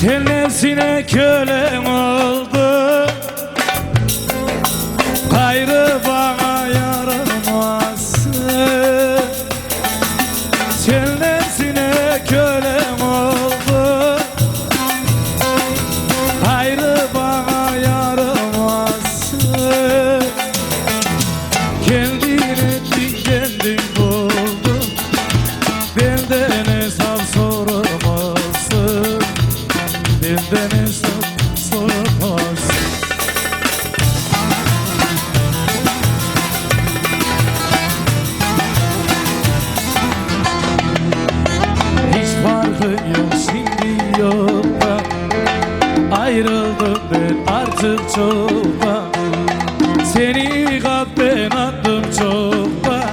Sen nefsine kölem oldu. Gayrı bana Ayrıldım ben artık çoktan. Seni kalpten attım çoktan.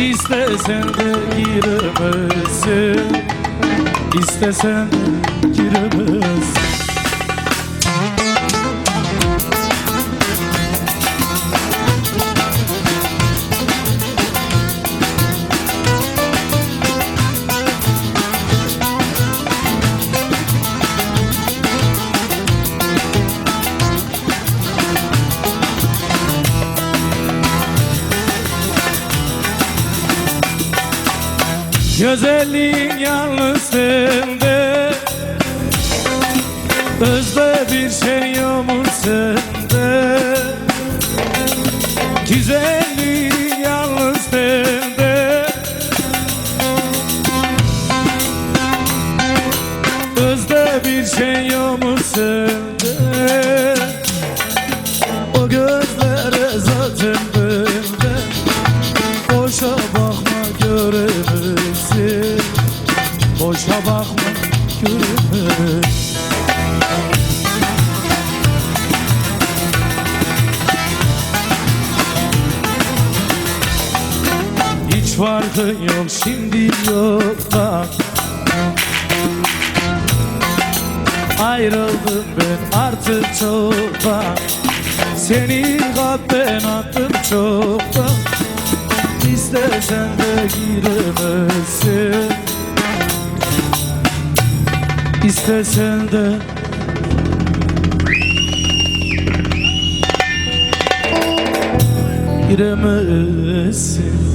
İstesen de giremezsin. İstesen de giremezsin Güzelliğin yalnız sende Özde bir şey yok mu sende Güzelliğin yalnız sende Özde bir şey yok mu sende Bakma göremezsin Hiç farkı yok şimdi yok da Ayrıldım ben artık çoktan Seni kalpten attım çoktan İstesen de giremezsin İstesen de. Giremezsin